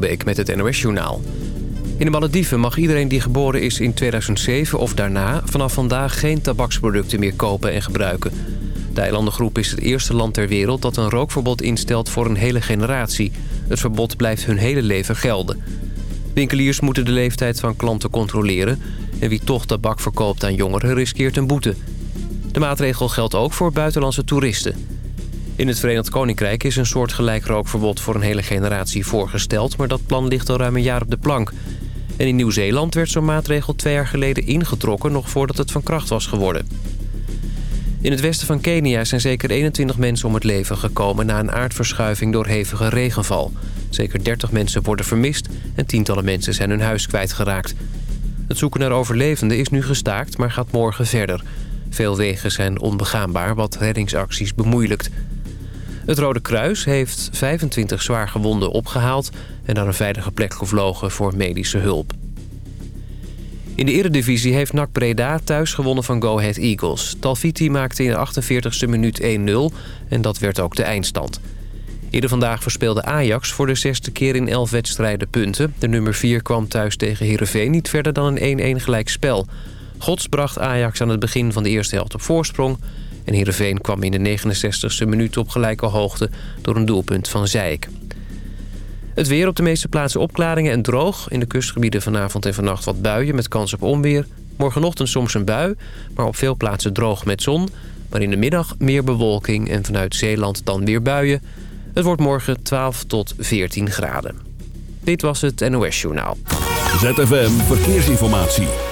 van met het NOS-journaal. In de Malediven mag iedereen die geboren is in 2007 of daarna... vanaf vandaag geen tabaksproducten meer kopen en gebruiken. De eilandengroep is het eerste land ter wereld dat een rookverbod instelt voor een hele generatie. Het verbod blijft hun hele leven gelden. Winkeliers moeten de leeftijd van klanten controleren... en wie toch tabak verkoopt aan jongeren riskeert een boete. De maatregel geldt ook voor buitenlandse toeristen. In het Verenigd Koninkrijk is een soortgelijk rookverbod voor een hele generatie voorgesteld... maar dat plan ligt al ruim een jaar op de plank. En in Nieuw-Zeeland werd zo'n maatregel twee jaar geleden ingetrokken... nog voordat het van kracht was geworden. In het westen van Kenia zijn zeker 21 mensen om het leven gekomen... na een aardverschuiving door hevige regenval. Zeker 30 mensen worden vermist en tientallen mensen zijn hun huis kwijtgeraakt. Het zoeken naar overlevenden is nu gestaakt, maar gaat morgen verder. Veel wegen zijn onbegaanbaar, wat reddingsacties bemoeilijkt. Het Rode Kruis heeft 25 zwaargewonden opgehaald... en naar een veilige plek gevlogen voor medische hulp. In de eredivisie heeft NAC Breda thuis gewonnen van Go Ahead Eagles. Talviti maakte in de 48e minuut 1-0 en dat werd ook de eindstand. Eerder vandaag verspeelde Ajax voor de zesde keer in 11 wedstrijden punten. De nummer 4 kwam thuis tegen Heerenveen niet verder dan een 1-1 gelijk spel. Gods bracht Ajax aan het begin van de eerste helft op voorsprong... en Heerenveen kwam in de 69e minuut op gelijke hoogte door een doelpunt van Zijk. Het weer op de meeste plaatsen opklaringen en droog. In de kustgebieden vanavond en vannacht wat buien met kans op onweer. Morgenochtend soms een bui, maar op veel plaatsen droog met zon. Maar in de middag meer bewolking en vanuit Zeeland dan weer buien. Het wordt morgen 12 tot 14 graden. Dit was het NOS Journaal. ZFM Verkeersinformatie.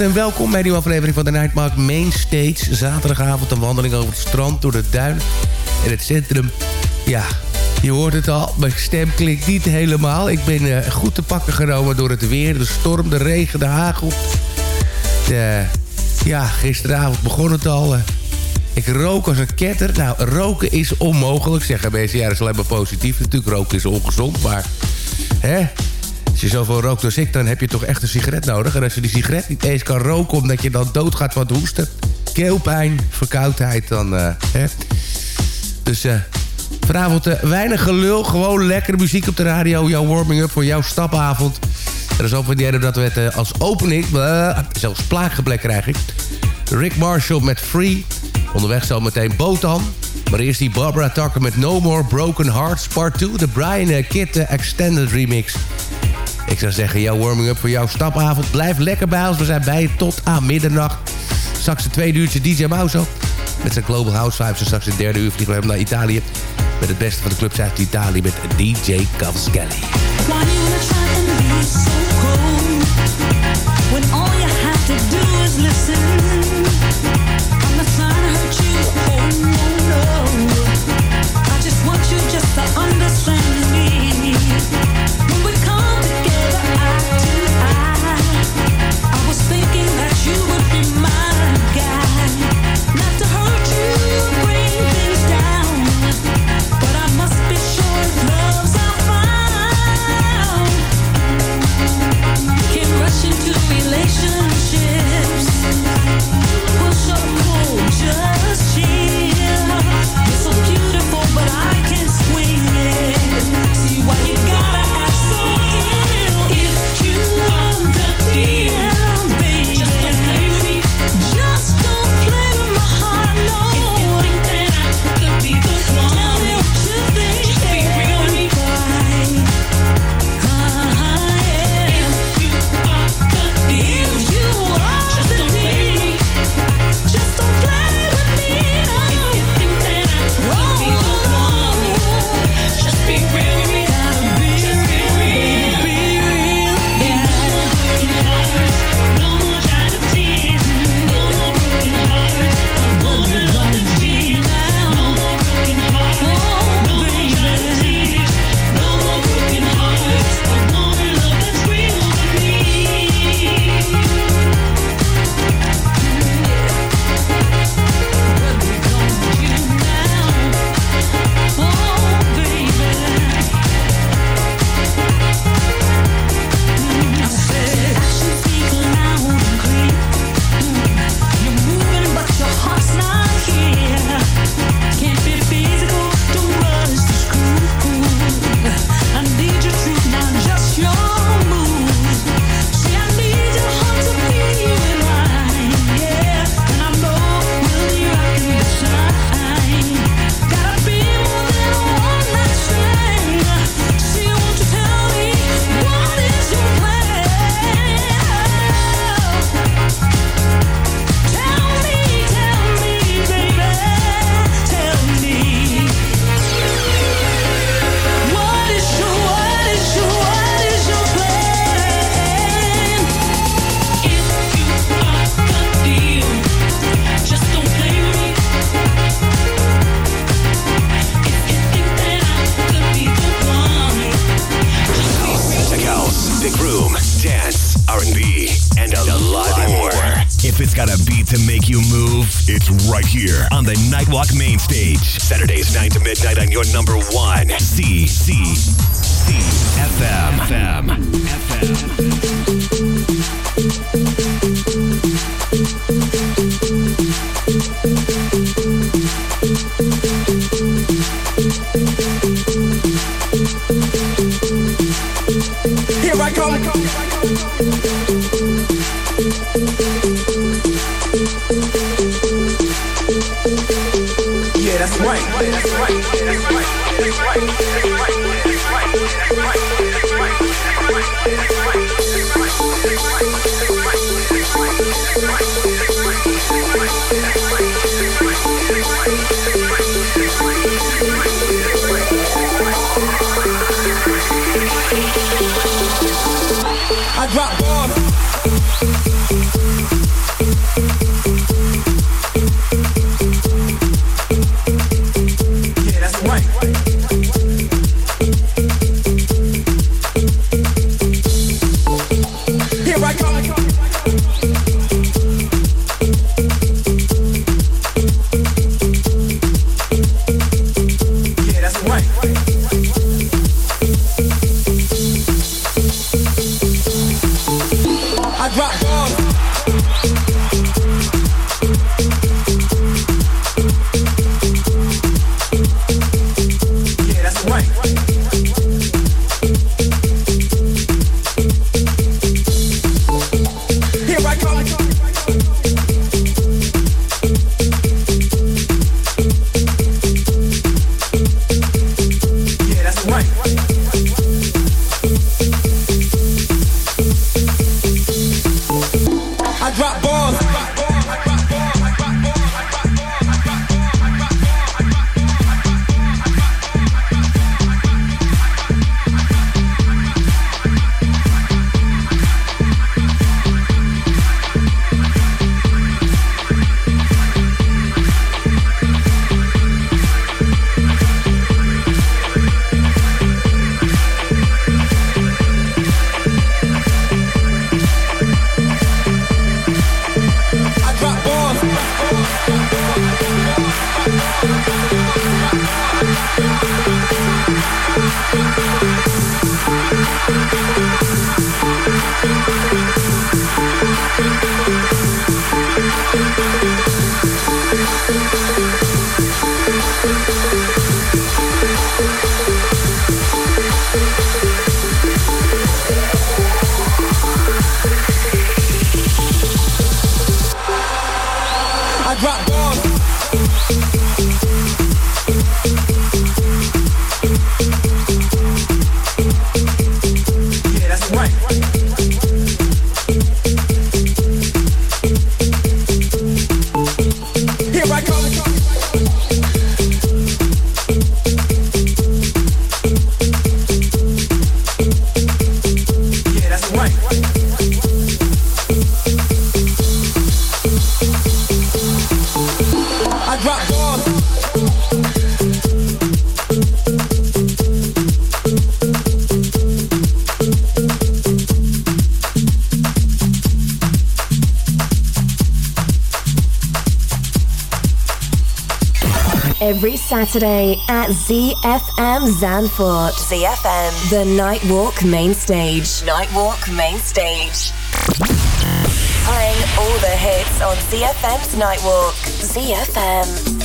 En welkom bij een nieuwe aflevering van de Nightmark Mainstage. Zaterdagavond een wandeling over het strand, door de duin in het centrum. Ja, je hoort het al, mijn stem klinkt niet helemaal. Ik ben uh, goed te pakken genomen door het weer, de storm, de regen, de hagel. Ja, gisteravond begon het al. Uh, ik rook als een ketter. Nou, roken is onmogelijk, zeggen mensen. Ja, dat is alleen maar positief. Natuurlijk, roken is ongezond, maar... Hè? Als je zoveel rookt als ik, dan heb je toch echt een sigaret nodig. En als je die sigaret niet eens kan roken omdat je dan doodgaat van het hoesten... keelpijn, verkoudheid, dan... Uh, hè? Dus uh, vanavond uh, weinig gelul, gewoon lekkere muziek op de radio. Jouw warming-up voor jouw stapavond. Er is ook van die dat we het als opening... zelfs plaaggeblek krijg ik. Rick Marshall met Free. Onderweg zo meteen Botan. Maar eerst die Barbara Tucker met No More Broken Hearts Part 2. De Brian Kidd Extended Remix. Ik zou zeggen, jouw warming-up voor jouw stapavond. Blijf lekker bij ons. We zijn bij je tot aan middernacht. Straks een tweede uurtje DJ Mauso. Met zijn Global House Vibes. En straks een derde uur vliegen we hem naar Italië. Met het beste van de clubs uit Italië. Met DJ Cavaschelli. drop Saturday at ZFM Zanfort. ZFM. The Nightwalk Main Stage. Nightwalk Main Stage. Playing all the hits on ZFM's Nightwalk. ZFM.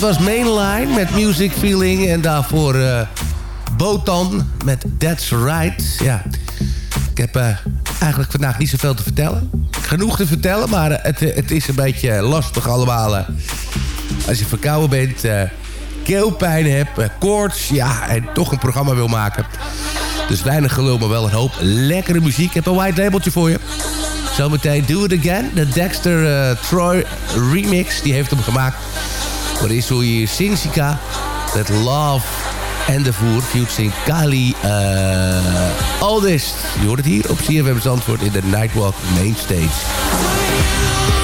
Dat was Mainline met Music Feeling. En daarvoor eh Botan met That's Right. Ja, ik heb eh, eigenlijk vandaag niet zoveel te vertellen. Genoeg te vertellen, maar eh, het, het is een beetje lastig allemaal. als je verkouden bent, keelpijn hebt, koorts... ja, en toch een programma wil maken. Dus weinig gelul, maar wel een hoop lekkere muziek. Ik heb een white labeltje voor je. Zometeen Do It Again, de Dexter Troy remix. Die heeft hem gemaakt. Maar is hoe je Sinsica met Love en de voer featuring Kali uh, Aldist. Je hoort het hier op CFM Zandvoort in de Nightwalk Mainstage.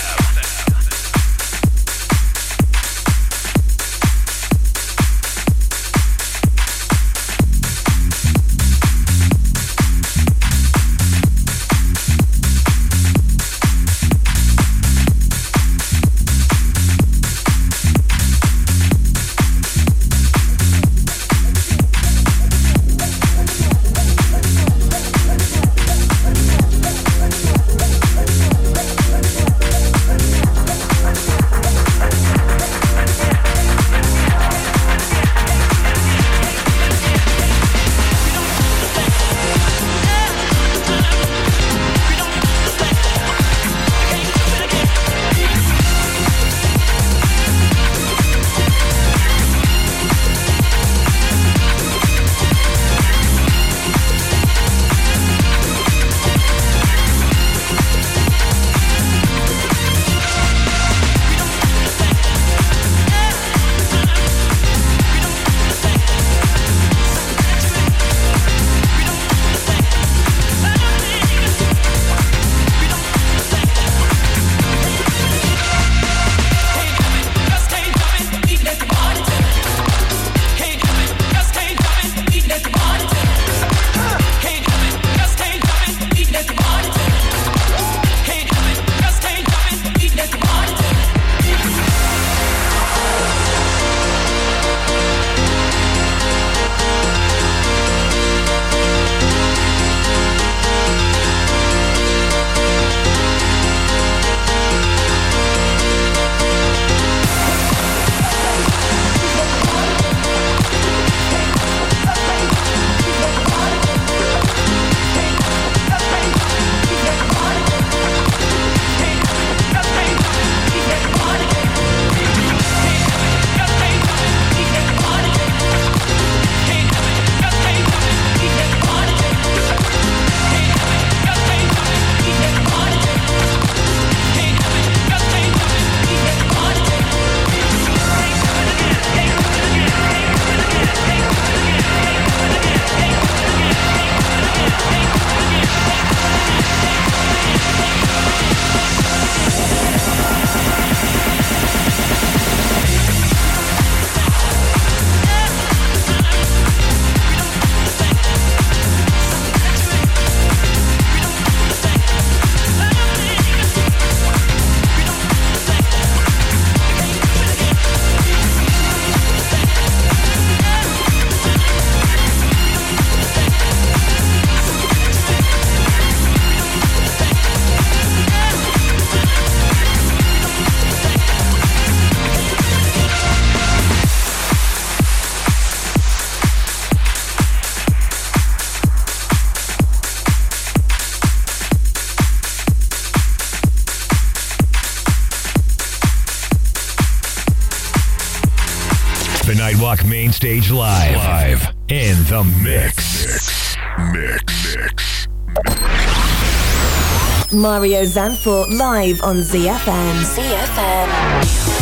Stage Live. Live. In the mix. Mix. Mix. Mix. Mario Zanfort live on ZFM. ZFM.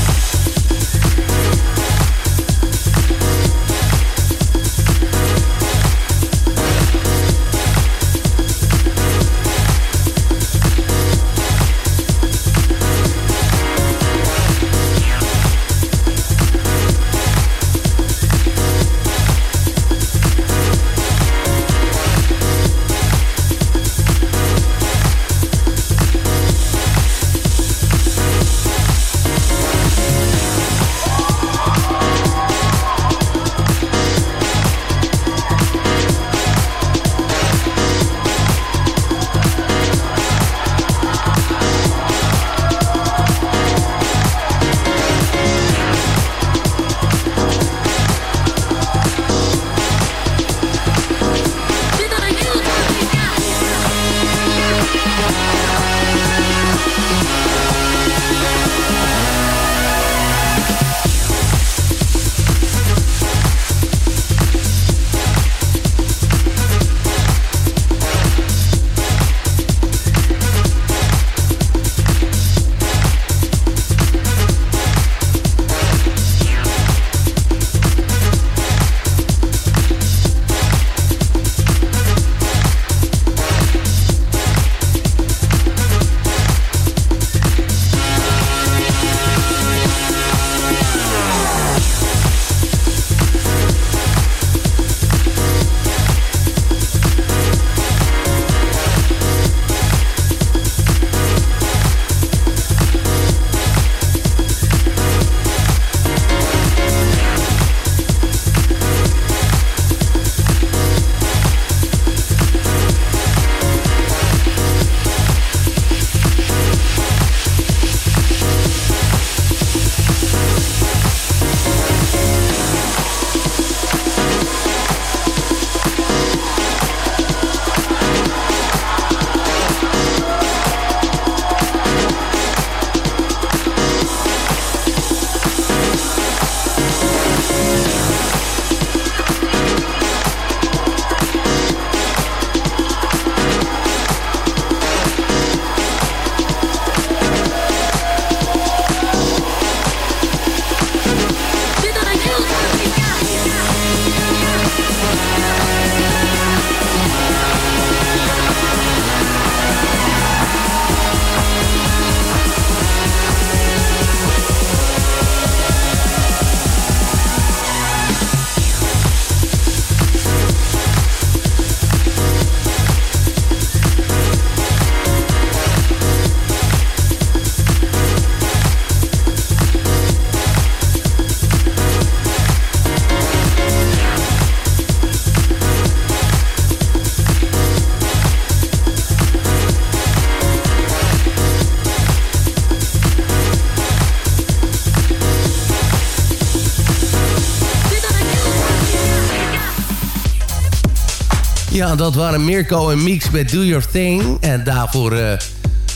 Ja, dat waren Mirko en Meeks met Do Your Thing. En daarvoor uh,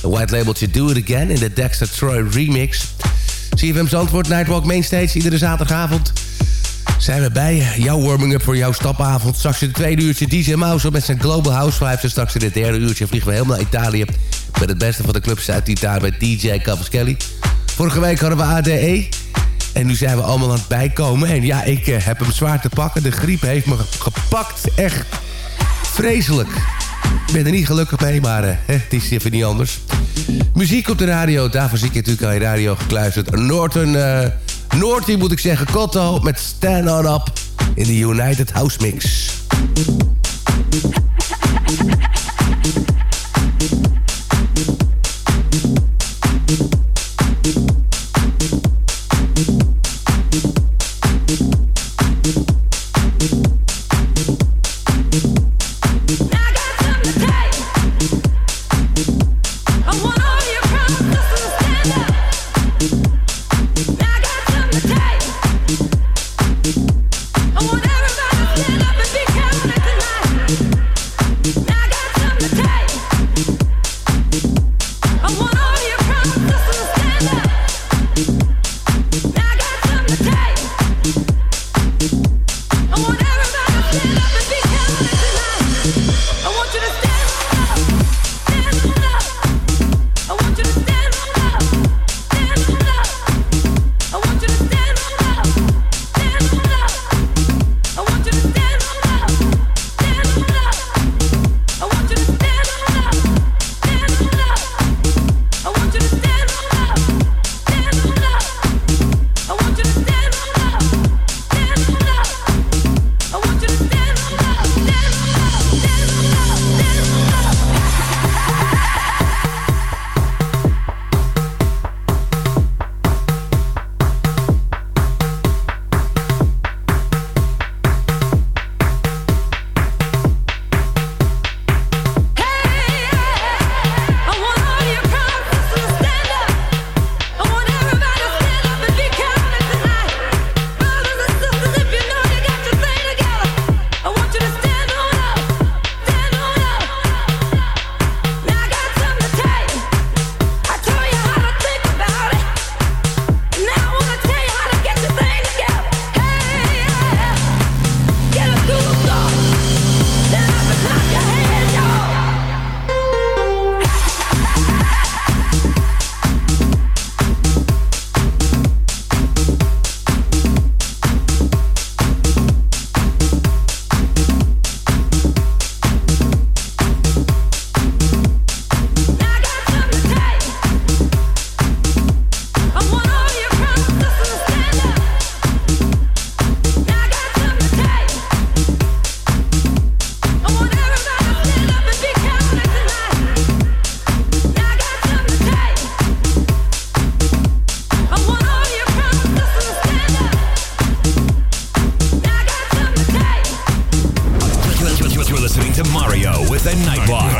white labeltje Do It Again in de Dexter Troy remix. CFM Zandvoort, Nightwalk Mainstage, iedere zaterdagavond zijn we bij jouw warming-up voor jouw stapavond. Straks in het tweede uurtje DJ Mouse met zijn Global House Vibes. En straks in het derde uurtje vliegen we helemaal naar Italië... met het beste van de clubs uit Italië met DJ Kelly. Vorige week hadden we ADE... En nu zijn we allemaal aan het bijkomen. En ja, ik uh, heb hem zwaar te pakken. De griep heeft me gepakt. Echt vreselijk. Ik ben er niet gelukkig mee, maar uh, het is even niet anders. Muziek op de radio. Daarvoor zie ik natuurlijk al je radio gekluisterd. Norton... Uh, Noortie moet ik zeggen, Cotto met Stand On Up in de United House Mix.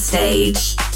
stage.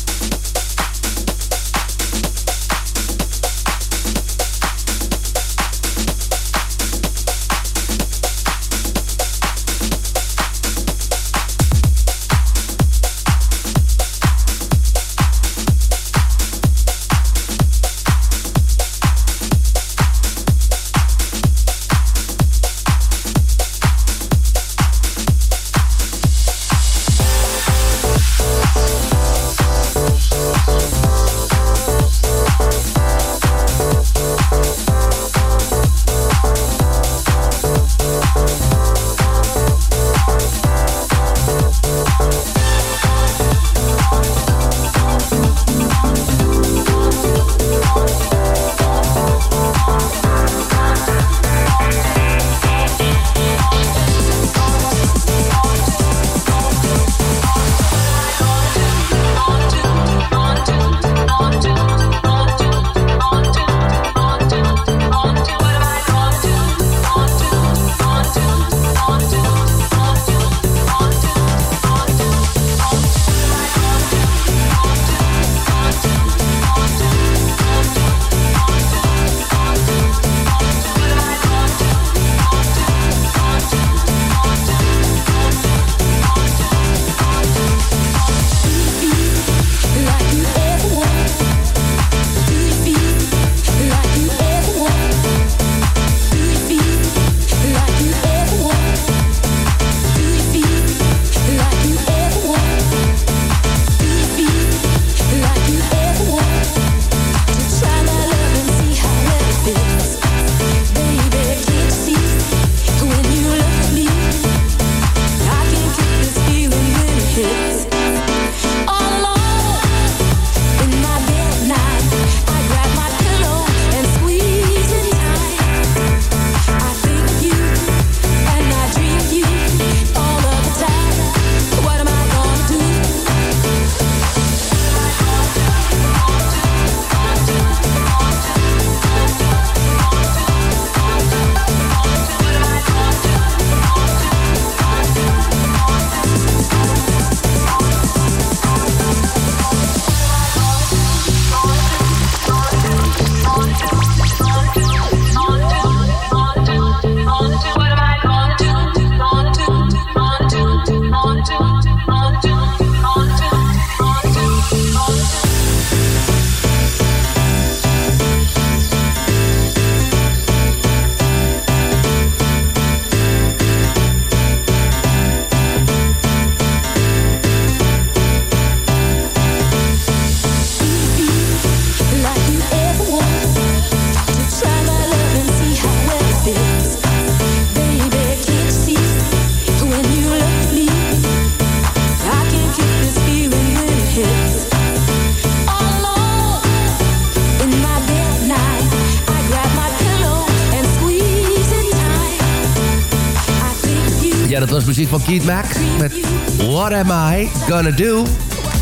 Van Keith Mac met What Am I Gonna Do?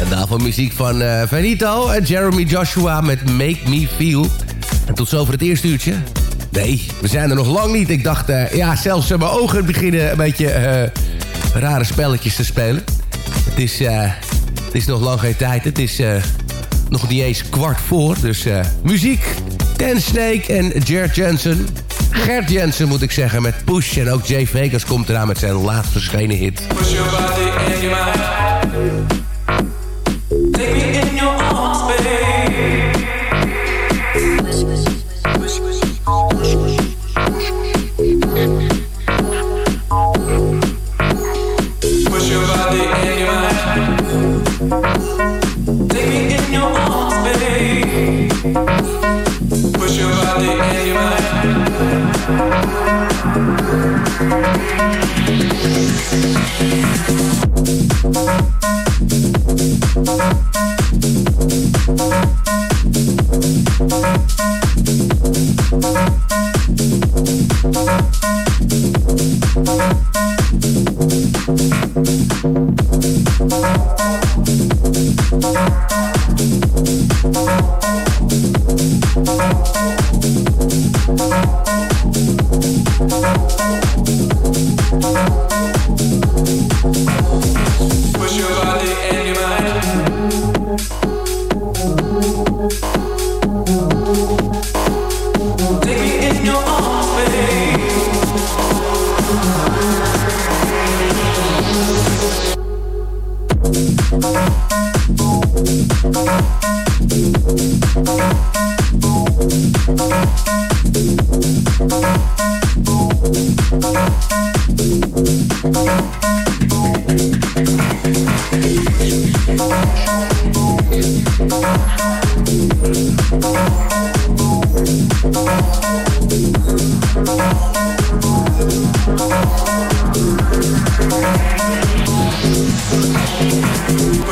En daarvoor muziek van uh, en Jeremy Joshua met Make Me Feel. En tot zover het eerste uurtje. Nee, we zijn er nog lang niet. Ik dacht, uh, ja, zelfs mijn ogen beginnen een beetje uh, rare spelletjes te spelen. Het is, het is nog lang geen tijd. Het is nog niet eens kwart voor. Dus muziek, Ten Snake en Jared Jensen. Gert Jensen moet ik zeggen met Push. En ook Jay Vegas komt eraan met zijn laatst verschenen hit.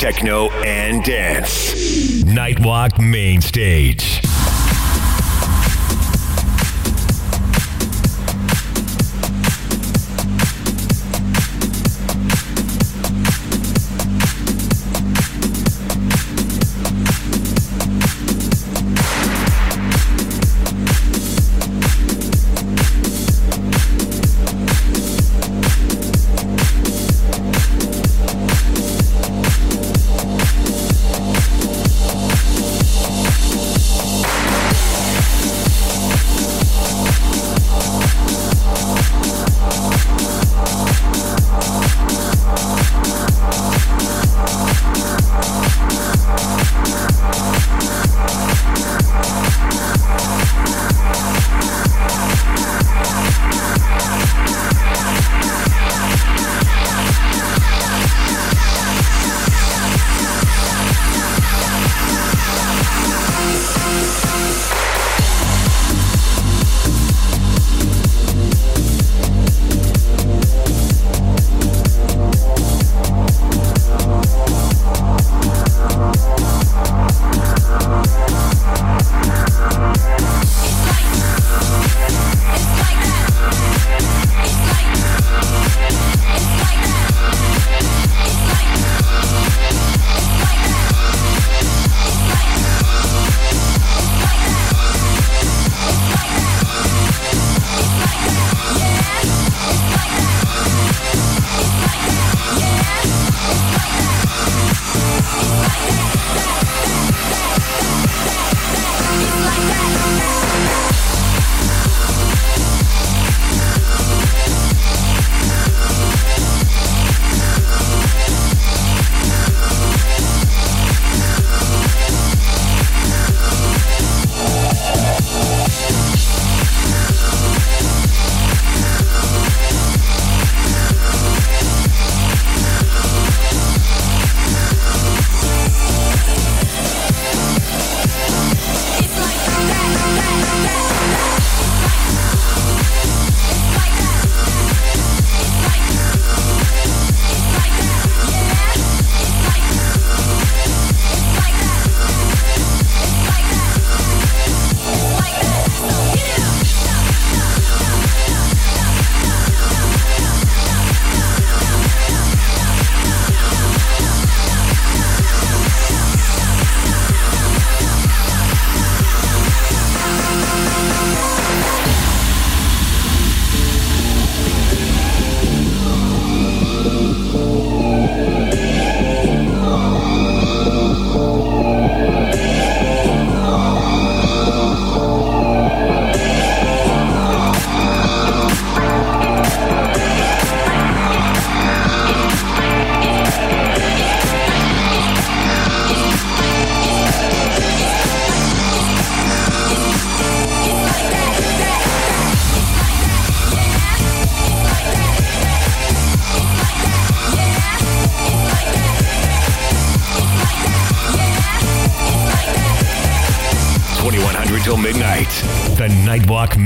techno, and dance. Nightwalk Main Stage.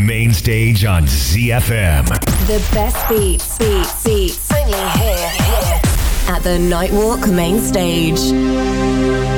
Main stage on ZFM. The best beats, beats, beats. Only here, here. At the Nightwalk main stage.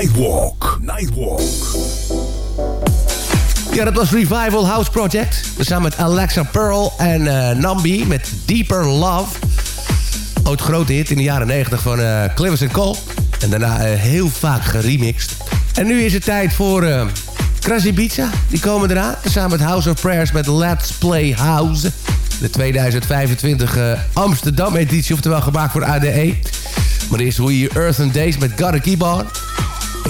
Nightwalk. Nightwalk. Ja, dat was Revival House Project. Samen met Alexa Pearl en uh, Nambi met Deeper Love. Ooit grote hit in de jaren 90 van uh, Clivis Cole. En daarna uh, heel vaak geremixed. En nu is het tijd voor uh. Die komen eraan. Samen met House of Prayers met Let's Play House. De 2025 Amsterdam editie, oftewel gemaakt voor ADE. Maar eerst hoe je Earth and Days met Gotta Keep.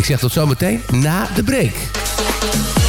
Ik zeg tot zometeen na de break.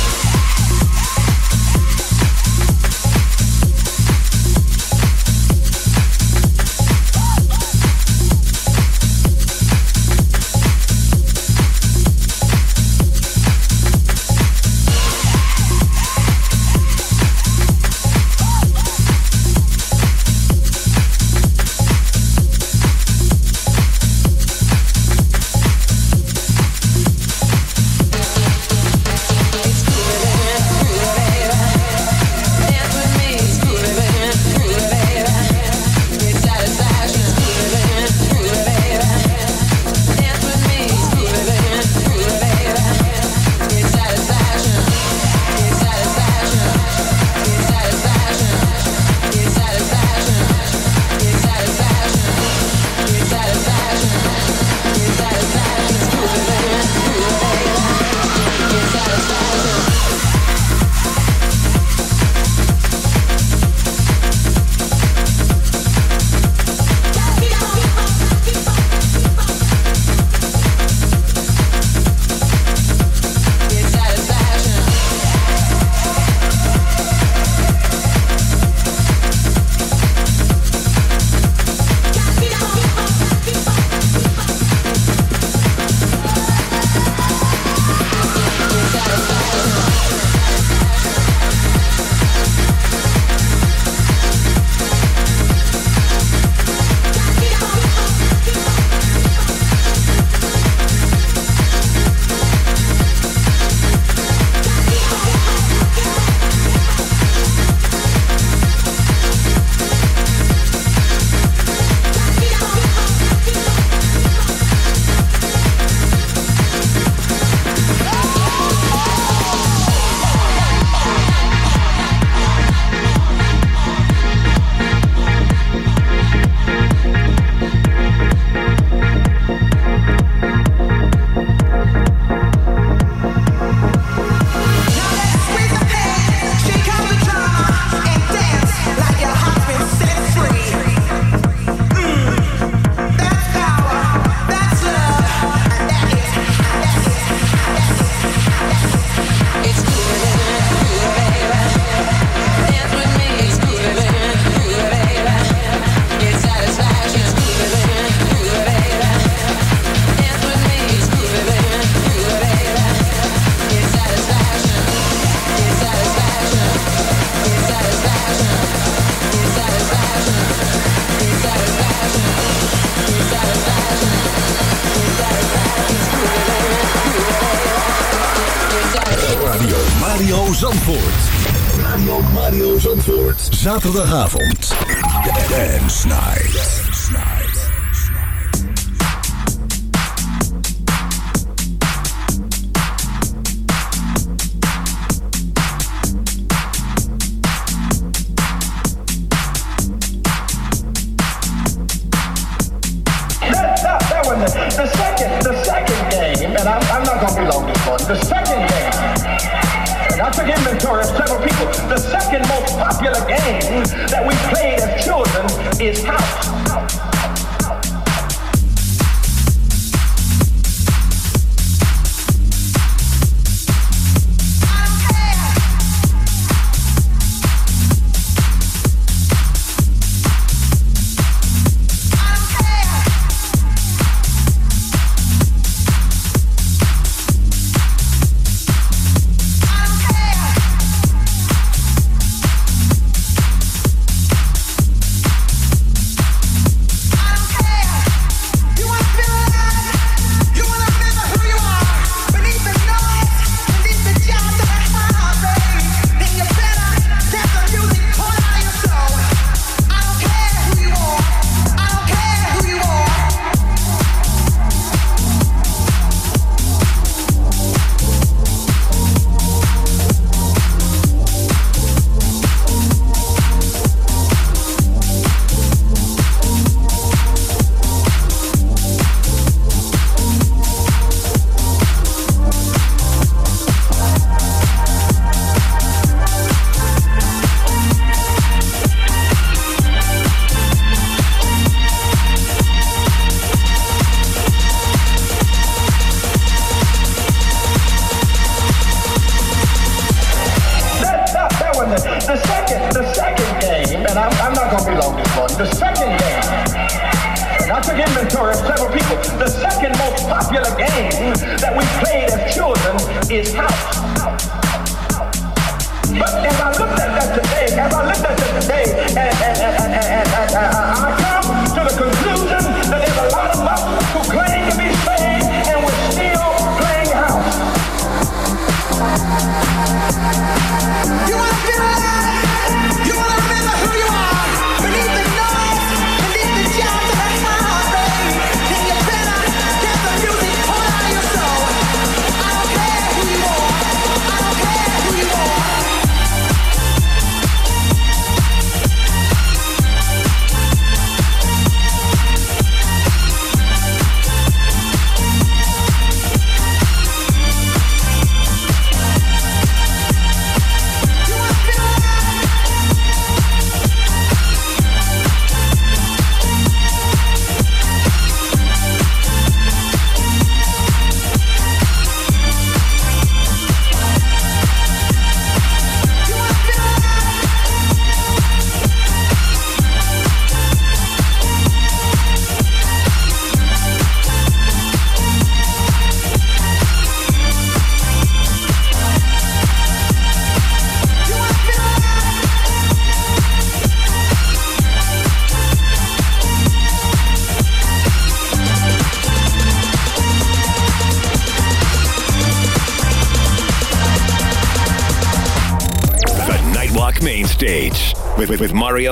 zaterdagavond.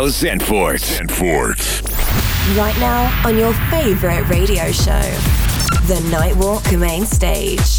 Michelle Zanfort. Right now on your favorite radio show, The Nightwalk Main Stage.